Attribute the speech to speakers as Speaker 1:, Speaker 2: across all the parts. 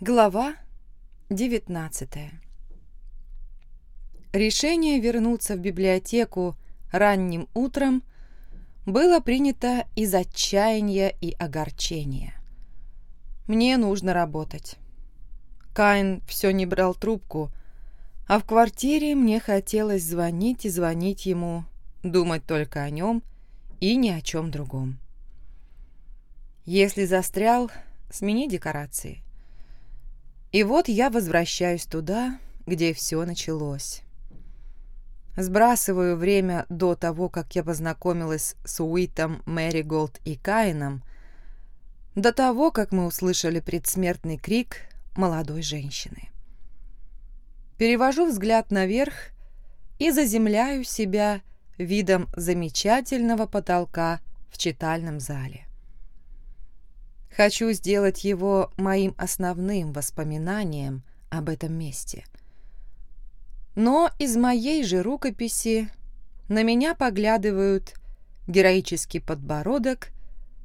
Speaker 1: Глава 19 Решение вернуться в библиотеку ранним утром было принято из отчаяния и огорчения. Мне нужно работать. Каин все не брал трубку, а в квартире мне хотелось звонить и звонить ему, думать только о нем и ни о чем другом. Если застрял, смени декорации – и вот я возвращаюсь туда, где все началось. Сбрасываю время до того, как я познакомилась с Уитом, Мэри Голд и Каином, до того, как мы услышали предсмертный крик молодой женщины. Перевожу взгляд наверх и заземляю себя видом замечательного потолка в читальном зале. Хочу сделать его моим основным воспоминанием об этом месте. Но из моей же рукописи на меня поглядывают героический подбородок,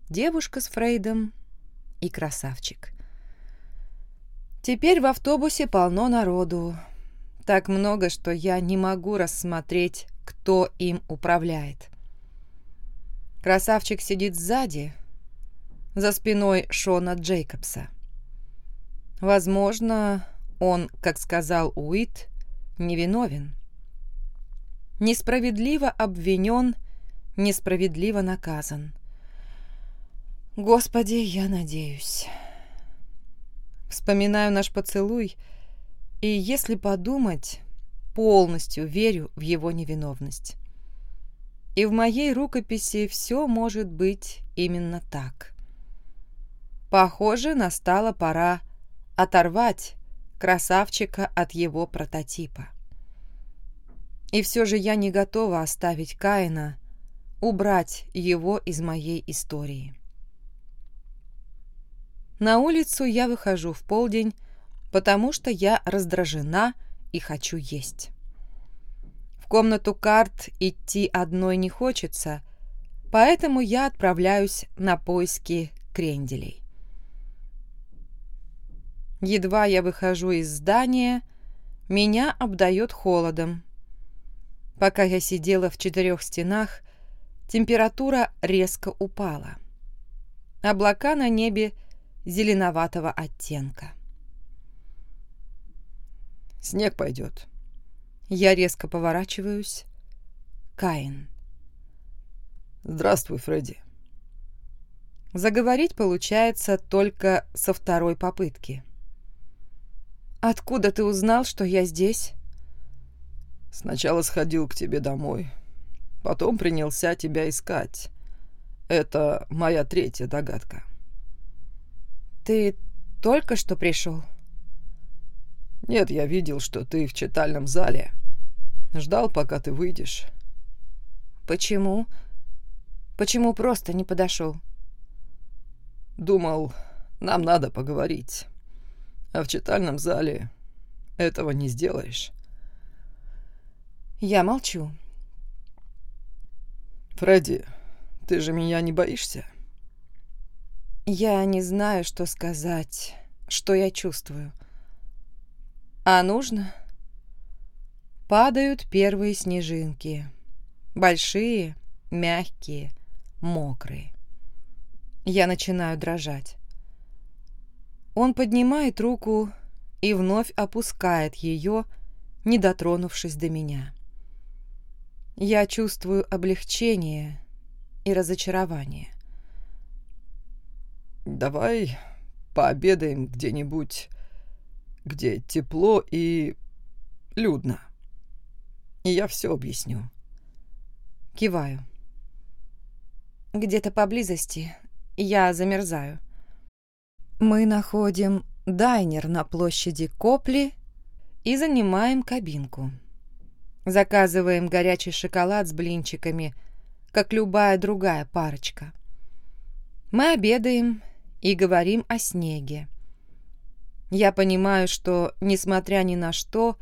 Speaker 1: девушка с Фрейдом и красавчик. Теперь в автобусе полно народу. Так много, что я не могу рассмотреть, кто им управляет. Красавчик сидит сзади, за спиной Шона Джейкобса. Возможно, он, как сказал Уит, невиновен. Несправедливо обвинен, несправедливо наказан. Господи, я надеюсь. Вспоминаю наш поцелуй, и, если подумать, полностью верю в его невиновность. И в моей рукописи все может быть именно так. Похоже, настала пора оторвать красавчика от его прототипа. И все же я не готова оставить Каина, убрать его из моей истории. На улицу я выхожу в полдень, потому что я раздражена и хочу есть. В комнату карт идти одной не хочется, поэтому я отправляюсь на поиски кренделей. Едва я выхожу из здания, меня обдает холодом. Пока я сидела в четырех стенах, температура резко упала. Облака на небе зеленоватого оттенка.
Speaker 2: «Снег пойдет».
Speaker 1: Я резко поворачиваюсь. Каин.
Speaker 2: «Здравствуй, Фредди».
Speaker 1: Заговорить получается только со второй попытки. «Откуда ты узнал, что я здесь?»
Speaker 2: «Сначала сходил к тебе домой, потом принялся тебя искать. Это моя третья догадка».
Speaker 1: «Ты только что пришел?»
Speaker 2: «Нет, я видел, что ты в читальном зале. Ждал, пока ты выйдешь».
Speaker 1: «Почему? Почему просто не подошел?»
Speaker 2: «Думал, нам надо поговорить» а в читальном зале этого не сделаешь.
Speaker 1: Я молчу.
Speaker 2: Фредди, ты же меня не боишься?
Speaker 1: Я не знаю, что сказать, что я чувствую. А нужно? Падают первые снежинки. Большие, мягкие, мокрые. Я начинаю дрожать. Он поднимает руку и вновь опускает ее, не дотронувшись до меня. Я чувствую облегчение и разочарование.
Speaker 2: «Давай пообедаем где-нибудь, где тепло и людно. И я все объясню».
Speaker 1: Киваю. «Где-то поблизости я замерзаю». Мы находим дайнер на площади Копли и занимаем кабинку. Заказываем горячий шоколад с блинчиками, как любая другая парочка. Мы обедаем и говорим о снеге. Я понимаю, что, несмотря ни на что,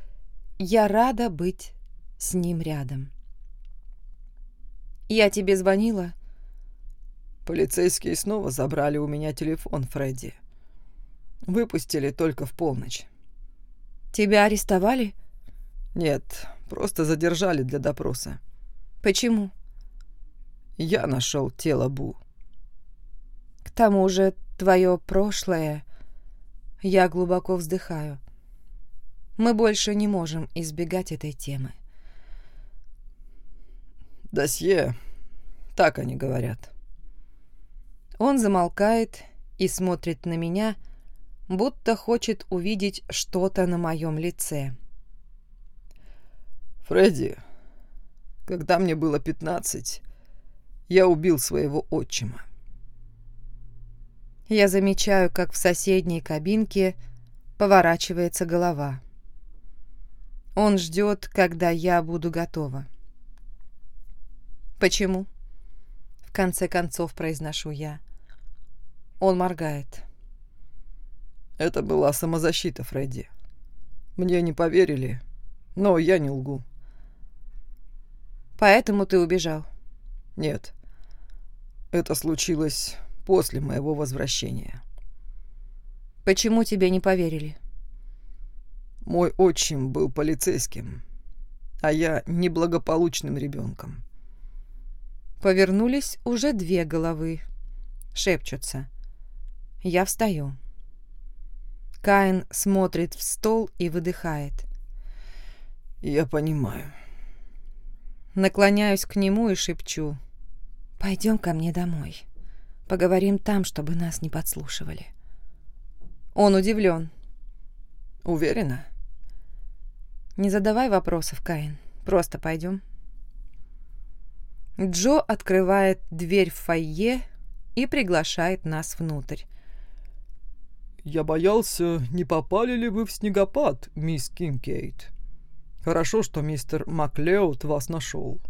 Speaker 1: я рада быть с ним рядом. «Я тебе звонила?»
Speaker 2: «Полицейские снова забрали у меня телефон, Фредди. Выпустили только в полночь.
Speaker 1: Тебя арестовали?
Speaker 2: Нет, просто задержали для допроса.
Speaker 1: Почему?
Speaker 2: Я нашел тело Бу.
Speaker 1: К тому же твое прошлое... Я глубоко вздыхаю. Мы больше не можем избегать этой темы.
Speaker 2: Досье, так они говорят.
Speaker 1: Он замолкает и смотрит на меня, будто хочет увидеть что-то на моем лице.
Speaker 2: Фредди, когда мне было пятнадцать, я убил своего отчима.
Speaker 1: Я замечаю, как в соседней кабинке поворачивается голова. Он ждет, когда я буду готова. «Почему?» В конце концов произношу я. Он моргает.
Speaker 2: Это была самозащита, Фредди. Мне не поверили, но я не лгу.
Speaker 1: Поэтому ты убежал?
Speaker 2: Нет. Это случилось после моего возвращения.
Speaker 1: Почему тебе не поверили?
Speaker 2: Мой отчим был полицейским, а я неблагополучным ребенком.
Speaker 1: Повернулись уже две головы. Шепчутся. Я встаю. Каин смотрит в стол и выдыхает.
Speaker 2: Я понимаю.
Speaker 1: Наклоняюсь к нему и шепчу. «Пойдем ко мне домой. Поговорим там, чтобы нас не подслушивали». Он удивлен.
Speaker 2: Уверена?
Speaker 1: Не задавай вопросов, Каин. Просто пойдем. Джо открывает дверь в фойе и приглашает нас внутрь.
Speaker 2: «Я боялся, не попали ли вы в снегопад, мисс Кинкейт. Хорошо, что мистер Маклеод вас нашел».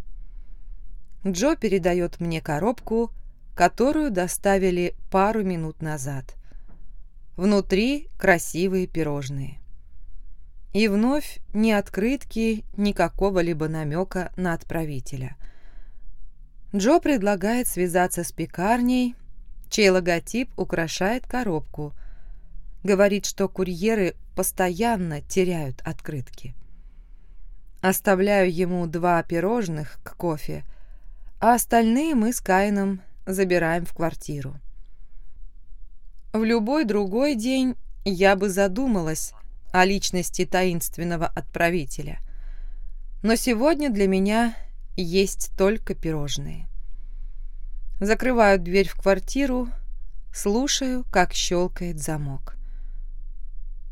Speaker 1: Джо передает мне коробку, которую доставили пару минут назад. Внутри красивые пирожные. И вновь ни открытки, ни какого-либо намека на отправителя. Джо предлагает связаться с пекарней, чей логотип украшает коробку. Говорит, что курьеры постоянно теряют открытки. Оставляю ему два пирожных к кофе, а остальные мы с Кайном забираем в квартиру. В любой другой день я бы задумалась, о личности таинственного отправителя. Но сегодня для меня есть только пирожные. Закрываю дверь в квартиру, слушаю, как щелкает замок.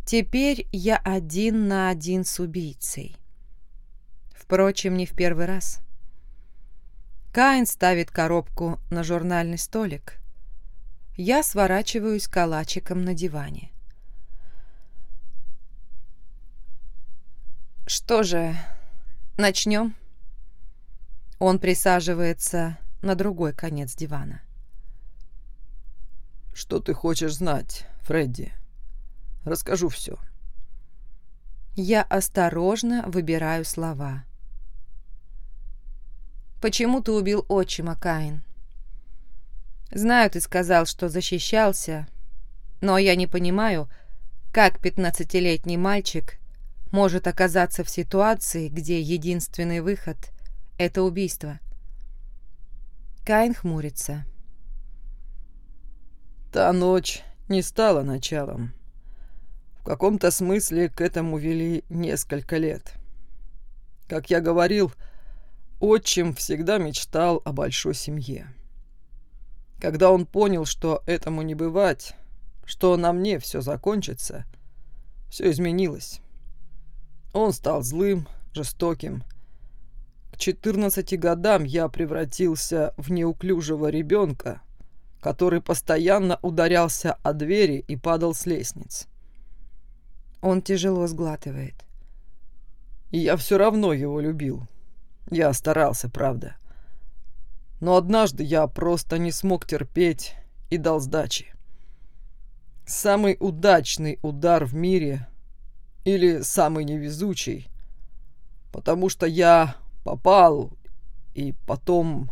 Speaker 1: Теперь я один на один с убийцей. Впрочем, не в первый раз. Каин ставит коробку на журнальный столик. Я сворачиваюсь калачиком на диване. Что же, начнем? Он присаживается на другой конец дивана.
Speaker 2: Что ты хочешь знать, Фредди? Расскажу все.
Speaker 1: Я осторожно выбираю слова. Почему ты убил отчима, Каин? Знаю, ты сказал, что защищался, но я не понимаю, как пятнадцатилетний мальчик может оказаться в ситуации, где единственный выход — это убийство. Каин хмурится.
Speaker 2: Та ночь не стала началом. В каком-то смысле к этому вели несколько лет. Как я говорил, отчим всегда мечтал о большой семье. Когда он понял, что этому не бывать, что на мне все закончится, все изменилось. Он стал злым, жестоким. К 14 годам я превратился в неуклюжего ребенка, который постоянно ударялся о двери и падал с лестниц.
Speaker 1: Он тяжело сглатывает.
Speaker 2: Я все равно его любил. Я старался, правда. Но однажды я просто не смог терпеть и дал сдачи. Самый удачный удар в мире или самый невезучий. Потому что я попал, и потом...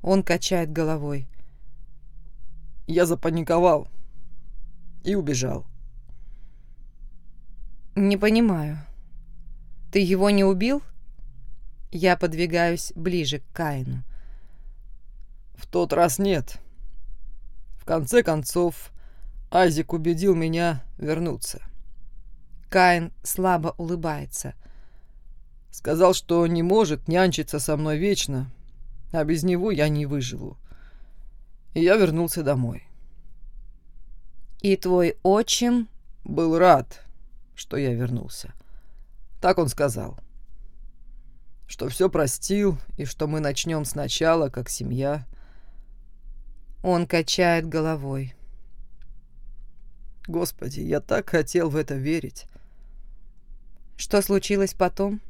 Speaker 1: Он качает головой.
Speaker 2: Я запаниковал. и убежал.
Speaker 1: «Не понимаю. Ты его не убил?» Я подвигаюсь ближе к Каину.
Speaker 2: «В тот раз нет. В конце концов, Айзек убедил меня вернуться».
Speaker 1: Каин слабо улыбается.
Speaker 2: Сказал, что не может нянчиться со мной вечно, а без него я не выживу. И я вернулся домой.
Speaker 1: «И твой отчим...»
Speaker 2: «Был рад, что я вернулся. Так он сказал. Что все простил, и что мы начнем сначала, как семья».
Speaker 1: Он качает головой.
Speaker 2: Господи, я так хотел в это верить.
Speaker 1: Что случилось потом?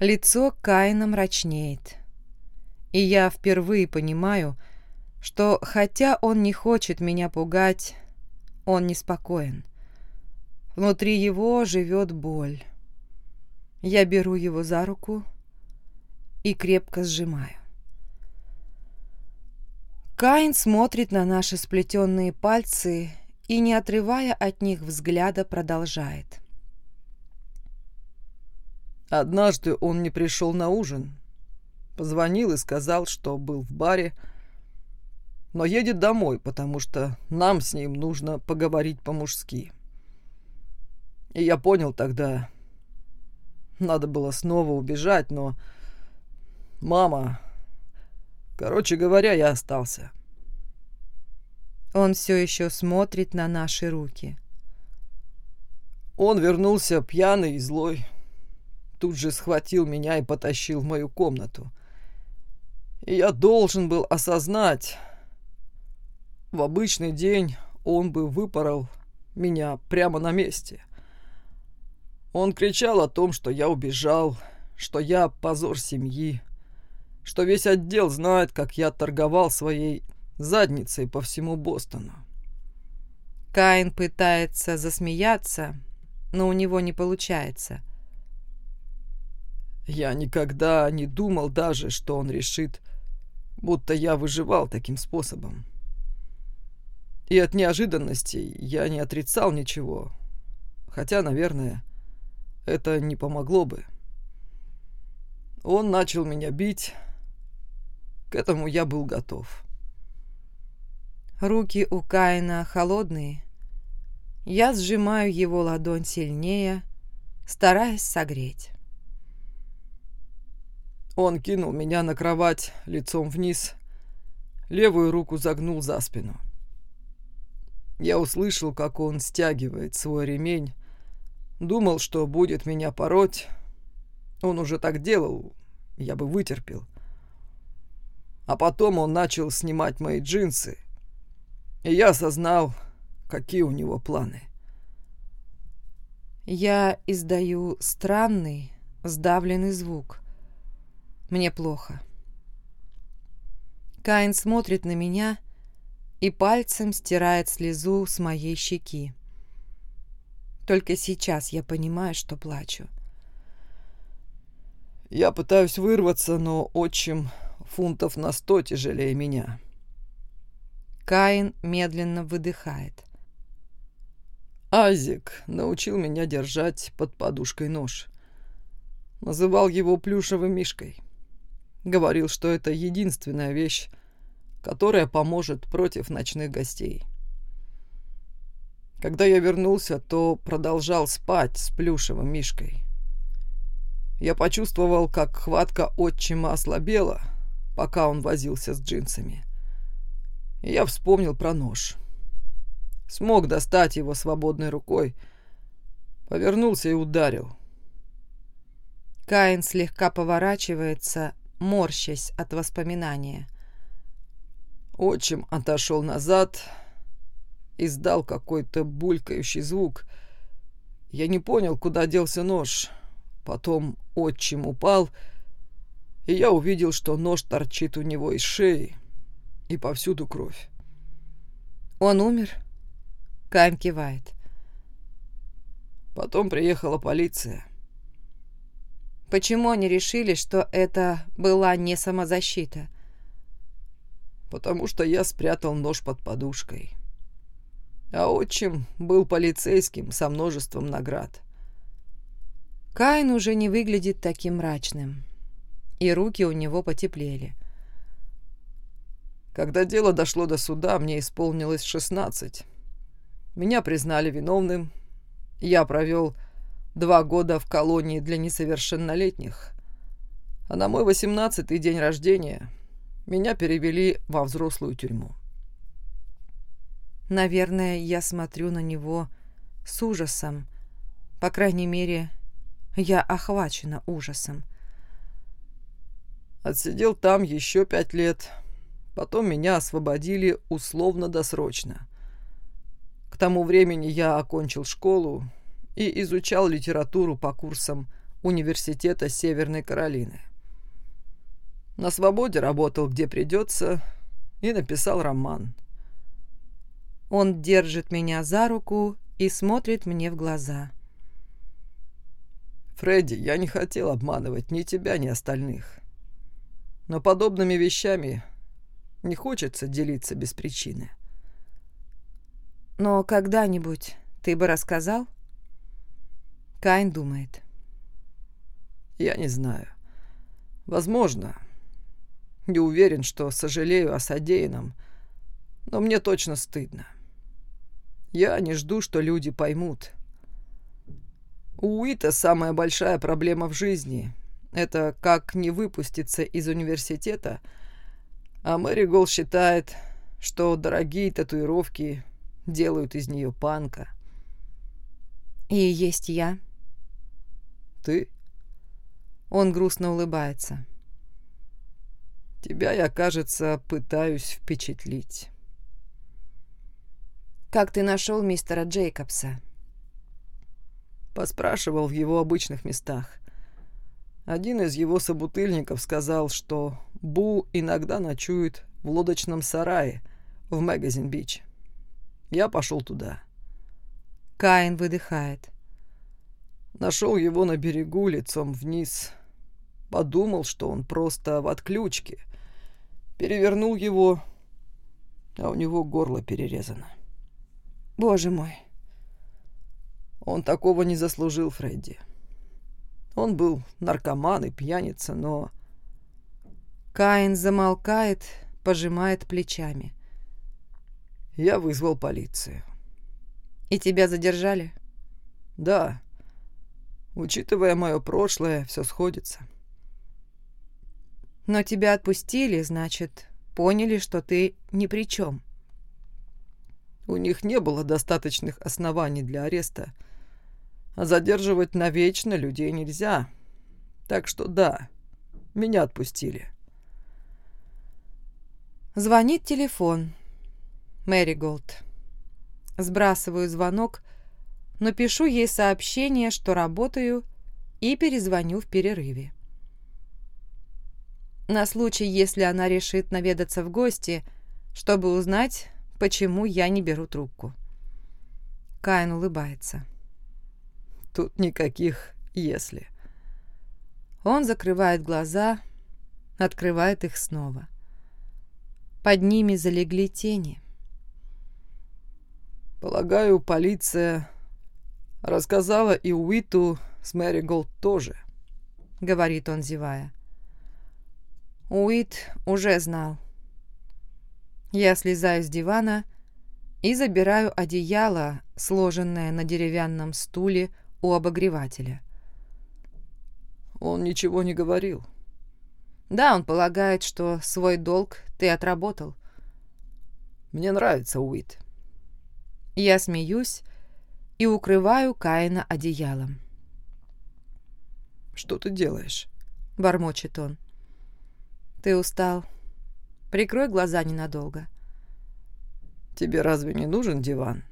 Speaker 1: Лицо Каина мрачнеет. И я впервые понимаю, что хотя он не хочет меня пугать, он неспокоен. Внутри его живет боль. Я беру его за руку и крепко сжимаю. Каин смотрит на наши сплетенные пальцы и, не отрывая от них взгляда, продолжает.
Speaker 2: Однажды он не пришел на ужин. Позвонил и сказал, что был в баре, но едет домой, потому что нам с ним нужно поговорить по-мужски. И я понял тогда, надо было снова убежать, но... Мама... Короче говоря, я остался.
Speaker 1: Он все еще смотрит на наши руки.
Speaker 2: Он вернулся пьяный и злой. Тут же схватил меня и потащил в мою комнату. И я должен был осознать, в обычный день он бы выпорол меня прямо на месте. Он кричал о том, что я убежал, что я позор семьи, что весь отдел знает, как я торговал своей задницей по всему Бостону.
Speaker 1: Каин пытается засмеяться, но у него не получается.
Speaker 2: Я никогда не думал даже, что он решит, будто я выживал таким способом. И от неожиданностей я не отрицал ничего. Хотя, наверное, это не помогло бы. Он начал меня бить. К этому я был готов.
Speaker 1: Руки у Каина холодные. Я сжимаю его ладонь сильнее, стараясь согреть.
Speaker 2: Он кинул меня на кровать лицом вниз, левую руку загнул за спину. Я услышал, как он стягивает свой ремень. Думал, что будет меня пороть. Он уже так делал, я бы вытерпел. А потом он начал снимать мои джинсы, и я осознал, какие у него планы.
Speaker 1: Я издаю странный, сдавленный звук. Мне плохо. Каин смотрит на меня и пальцем стирает слезу с моей щеки. Только сейчас я понимаю, что плачу.
Speaker 2: Я пытаюсь вырваться, но отчим фунтов на сто тяжелее меня.
Speaker 1: Каин медленно выдыхает.
Speaker 2: Азик научил меня держать под подушкой нож. Называл его плюшевым мишкой. Говорил, что это единственная вещь, которая поможет против ночных гостей. Когда я вернулся, то продолжал спать с плюшевым мишкой. Я почувствовал, как хватка отчима ослабела, пока он возился с джинсами. И я вспомнил про нож. Смог достать его свободной рукой, повернулся и ударил.
Speaker 1: Каин слегка поворачивается, морщась от воспоминания.
Speaker 2: Отчим отошел назад, издал какой-то булькающий звук. Я не понял, куда делся нож. Потом отчим упал, и я увидел, что нож торчит у него из шеи, и повсюду кровь.
Speaker 1: «Он умер?» Кайм кивает.
Speaker 2: Потом приехала полиция.
Speaker 1: Почему они решили, что это была не самозащита?
Speaker 2: потому что я спрятал нож под подушкой. А отчим был полицейским со множеством наград.
Speaker 1: Каин уже не выглядит таким мрачным, и руки у него потеплели.
Speaker 2: Когда дело дошло до суда, мне исполнилось 16. Меня признали виновным. Я провел два года в колонии для несовершеннолетних. А на мой восемнадцатый день рождения меня перевели во взрослую тюрьму.
Speaker 1: Наверное, я смотрю на него с ужасом. По крайней мере, я охвачена ужасом.
Speaker 2: Отсидел там еще пять лет. Потом меня освободили условно-досрочно. К тому времени я окончил школу и изучал литературу по курсам Университета Северной Каролины. На свободе работал где придется и написал роман.
Speaker 1: Он держит меня за руку и смотрит мне в глаза.
Speaker 2: «Фредди, я не хотел обманывать ни тебя, ни остальных. Но подобными вещами не хочется делиться без причины».
Speaker 1: «Но когда-нибудь ты бы рассказал?» Кайн думает.
Speaker 2: «Я не знаю. Возможно, не уверен, что сожалею о содеянном, но мне точно стыдно. Я не жду, что люди поймут. У Уита самая большая проблема в жизни — это как не выпуститься из университета, а Мэри Гол считает, что дорогие татуировки делают из нее панка.
Speaker 1: И есть я.
Speaker 2: Ты?
Speaker 1: Он грустно улыбается.
Speaker 2: Тебя я, кажется, пытаюсь впечатлить.
Speaker 1: Как ты нашел мистера Джейкобса?
Speaker 2: Поспрашивал в его обычных местах. Один из его собутыльников сказал, что Бу иногда ночует в лодочном сарае в Магазин-Бич. Я пошел туда.
Speaker 1: Каин выдыхает.
Speaker 2: Нашел его на берегу лицом вниз. Подумал, что он просто в отключке — перевернул его, а у него горло перерезано.
Speaker 1: Боже мой.
Speaker 2: Он такого не заслужил, Фредди. Он был наркоман и пьяница, но...
Speaker 1: Каин замолкает, пожимает плечами.
Speaker 2: Я вызвал полицию.
Speaker 1: И тебя задержали?
Speaker 2: Да. Учитывая мое прошлое, все сходится.
Speaker 1: Но тебя отпустили, значит, поняли, что ты ни при чем.
Speaker 2: У них не было достаточных оснований для ареста. А задерживать навечно людей нельзя. Так что да, меня отпустили.
Speaker 1: Звонит телефон. Мэри Голд. Сбрасываю звонок, но пишу ей сообщение, что работаю, и перезвоню в перерыве. На случай, если она решит наведаться в гости, чтобы узнать, почему я не беру трубку. Каин улыбается.
Speaker 2: Тут никаких «если».
Speaker 1: Он закрывает глаза, открывает их снова. Под ними залегли тени.
Speaker 2: Полагаю, полиция рассказала и Уиту с Мэри Голд тоже,
Speaker 1: говорит он, зевая. Уит уже знал. Я слезаю с дивана и забираю одеяло, сложенное на деревянном стуле у обогревателя.
Speaker 2: Он ничего не говорил.
Speaker 1: Да, он полагает, что свой долг ты отработал.
Speaker 2: Мне нравится Уит.
Speaker 1: Я смеюсь и укрываю Каина одеялом.
Speaker 2: «Что ты делаешь?»
Speaker 1: — бормочет он. «Ты устал. Прикрой глаза ненадолго».
Speaker 2: «Тебе разве не нужен диван?»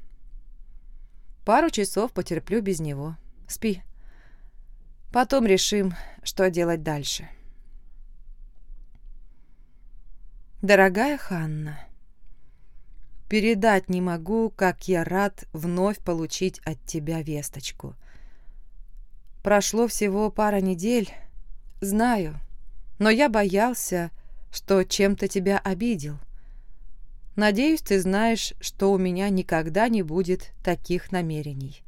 Speaker 1: «Пару часов потерплю без него. Спи. Потом решим, что делать дальше». «Дорогая Ханна, передать не могу, как я рад вновь получить от тебя весточку. Прошло всего пара недель. Знаю, но я боялся, что чем-то тебя обидел. Надеюсь, ты знаешь, что у меня никогда не будет таких намерений.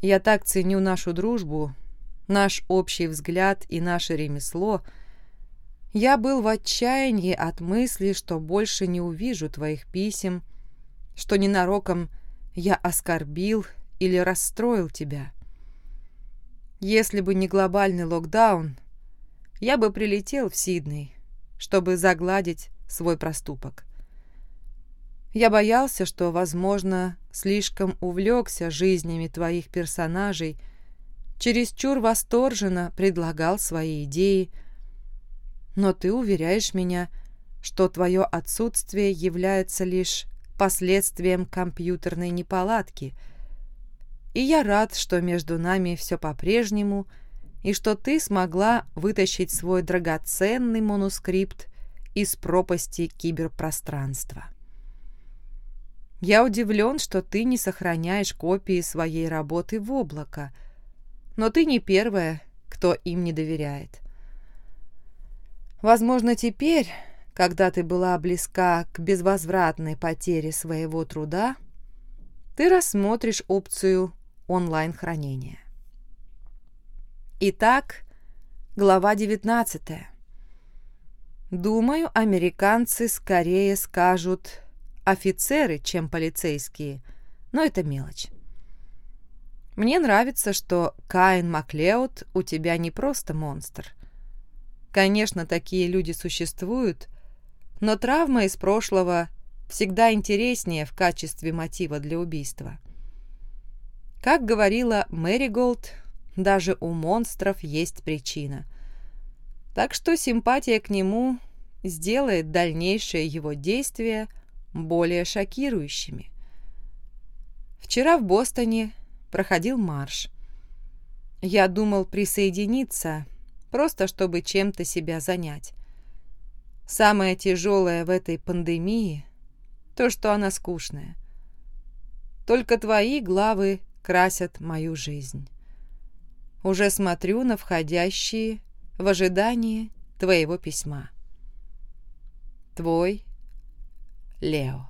Speaker 1: Я так ценю нашу дружбу, наш общий взгляд и наше ремесло. Я был в отчаянии от мысли, что больше не увижу твоих писем, что ненароком я оскорбил или расстроил тебя. Если бы не глобальный локдаун, я бы прилетел в Сидней, чтобы загладить свой проступок. Я боялся, что, возможно, слишком увлекся жизнями твоих персонажей, чересчур восторженно предлагал свои идеи, но ты уверяешь меня, что твое отсутствие является лишь последствием компьютерной неполадки, и я рад, что между нами все по-прежнему, и что ты смогла вытащить свой драгоценный манускрипт из пропасти киберпространства. Я удивлен, что ты не сохраняешь копии своей работы в облако, но ты не первая, кто им не доверяет. Возможно, теперь, когда ты была близка к безвозвратной потере своего труда, ты рассмотришь опцию онлайн-хранения. Итак, глава 19. Думаю, американцы скорее скажут офицеры, чем полицейские, но это мелочь. Мне нравится, что Каин Маклеод у тебя не просто монстр. Конечно, такие люди существуют, но травма из прошлого всегда интереснее в качестве мотива для убийства. Как говорила Мэри Голд, даже у монстров есть причина. Так что симпатия к нему сделает дальнейшее его действие – более шокирующими. Вчера в Бостоне проходил марш. Я думал присоединиться, просто чтобы чем-то себя занять. Самое тяжелое в этой пандемии — то, что она скучная. Только твои главы красят мою жизнь. Уже смотрю на входящие в ожидании твоего письма. Твой Leo.